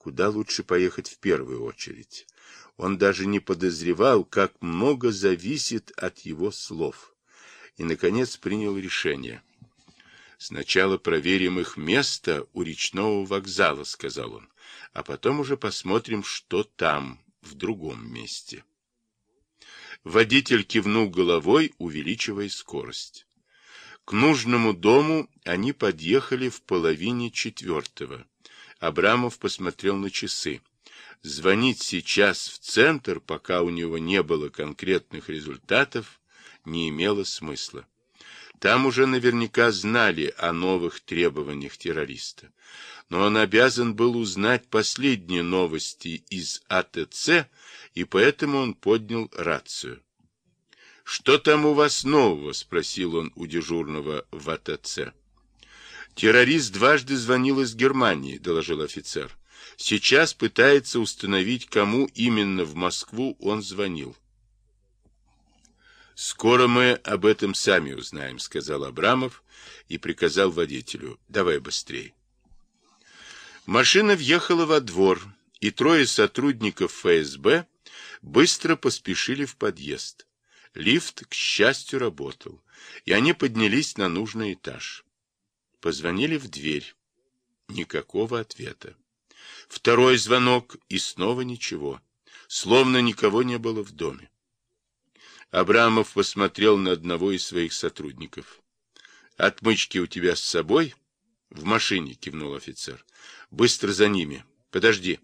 куда лучше поехать в первую очередь. Он даже не подозревал, как много зависит от его слов. И, наконец, принял решение. «Сначала проверим их место у речного вокзала», — сказал он, «а потом уже посмотрим, что там, в другом месте». Водитель кивнул головой, увеличивая скорость. К нужному дому они подъехали в половине четвертого. Абрамов посмотрел на часы. Звонить сейчас в центр, пока у него не было конкретных результатов, не имело смысла. Там уже наверняка знали о новых требованиях террориста. Но он обязан был узнать последние новости из АТЦ, и поэтому он поднял рацию. «Что там у вас нового?» — спросил он у дежурного в АТЦ. «Террорист дважды звонил из Германии», — доложил офицер. «Сейчас пытается установить, кому именно в Москву он звонил». «Скоро мы об этом сами узнаем», — сказал Абрамов и приказал водителю. «Давай быстрее». Машина въехала во двор, и трое сотрудников ФСБ быстро поспешили в подъезд. Лифт, к счастью, работал, и они поднялись на нужный этаж. Позвонили в дверь. Никакого ответа. Второй звонок, и снова ничего. Словно никого не было в доме. Абрамов посмотрел на одного из своих сотрудников. «Отмычки у тебя с собой?» «В машине», — кивнул офицер. «Быстро за ними. Подожди».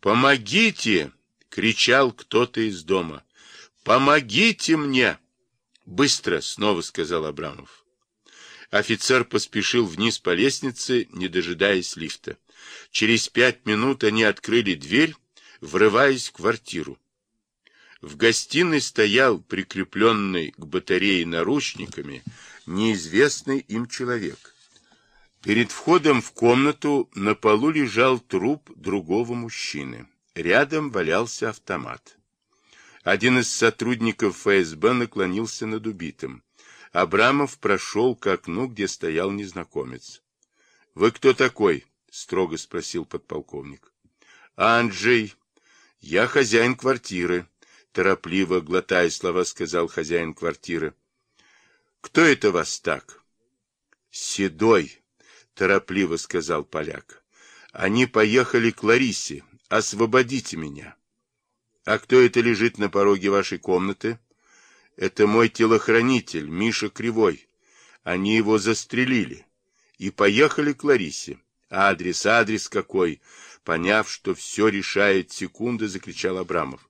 «Помогите!» — кричал кто-то из дома. «Помогите мне!» «Быстро!» — снова сказал Абрамов. Офицер поспешил вниз по лестнице, не дожидаясь лифта. Через пять минут они открыли дверь, врываясь в квартиру. В гостиной стоял, прикрепленный к батарее наручниками, неизвестный им человек. Перед входом в комнату на полу лежал труп другого мужчины. Рядом валялся автомат. Один из сотрудников ФСБ наклонился над убитым. Абрамов прошел к окну, где стоял незнакомец. — Вы кто такой? — строго спросил подполковник. — Анджей. Я хозяин квартиры, — торопливо, глотая слова, сказал хозяин квартиры. — Кто это вас так? — Седой, — торопливо сказал поляк. — Они поехали к Ларисе. Освободите меня. — а кто это лежит на пороге вашей комнаты? Это мой телохранитель, Миша Кривой. Они его застрелили. И поехали к Ларисе. Адрес, адрес какой? Поняв, что все решает секунда, закричал Абрамов.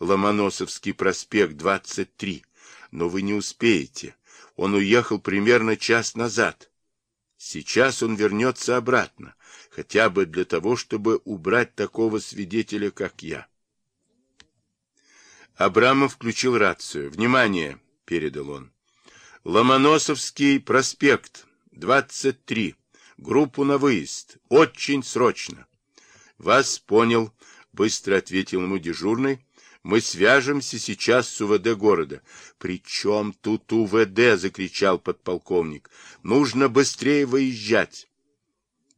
Ломоносовский проспект, 23. Но вы не успеете. Он уехал примерно час назад. Сейчас он вернется обратно, хотя бы для того, чтобы убрать такого свидетеля, как я. Абрамов включил рацию. «Внимание!» — передал он. «Ломоносовский проспект, 23. Группу на выезд. Очень срочно». «Вас понял», — быстро ответил ему дежурный. «Мы свяжемся сейчас с УВД города». «При чем тут УВД?» — закричал подполковник. «Нужно быстрее выезжать».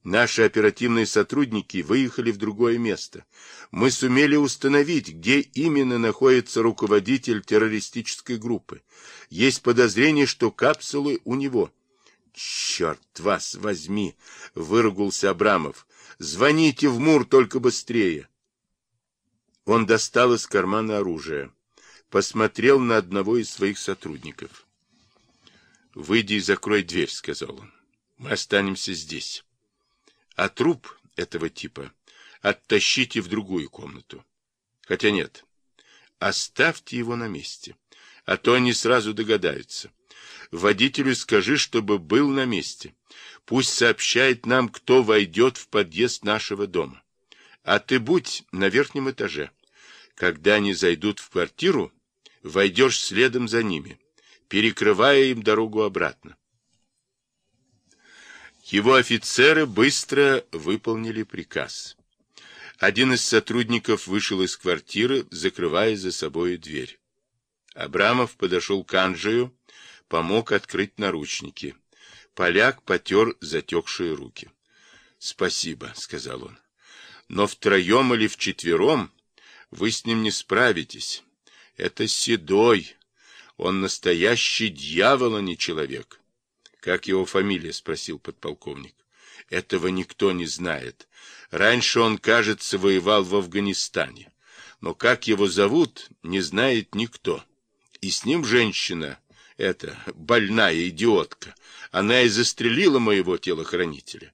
Наши оперативные сотрудники выехали в другое место. Мы сумели установить, где именно находится руководитель террористической группы. Есть подозрение, что капсулы у него. «Черт вас возьми!» — выругался Абрамов. «Звоните в МУР только быстрее!» Он достал из кармана оружие. Посмотрел на одного из своих сотрудников. «Выйди и закрой дверь», — сказал он. «Мы останемся здесь». А труп этого типа оттащите в другую комнату. Хотя нет, оставьте его на месте, а то они сразу догадаются. Водителю скажи, чтобы был на месте. Пусть сообщает нам, кто войдет в подъезд нашего дома. А ты будь на верхнем этаже. Когда они зайдут в квартиру, войдешь следом за ними, перекрывая им дорогу обратно. Его офицеры быстро выполнили приказ. Один из сотрудников вышел из квартиры, закрывая за собой дверь. Абрамов подошел к Анджию, помог открыть наручники. Поляк потер затекшие руки. — Спасибо, — сказал он. Но втроем или вчетвером вы с ним не справитесь. Это Седой. Он настоящий дьявол, а не человек. Как его фамилия? Спросил подполковник. Этого никто не знает. Раньше он, кажется, воевал в Афганистане. Но как его зовут, не знает никто. И с ним женщина, эта больная идиотка. Она и застрелила моего телохранителя.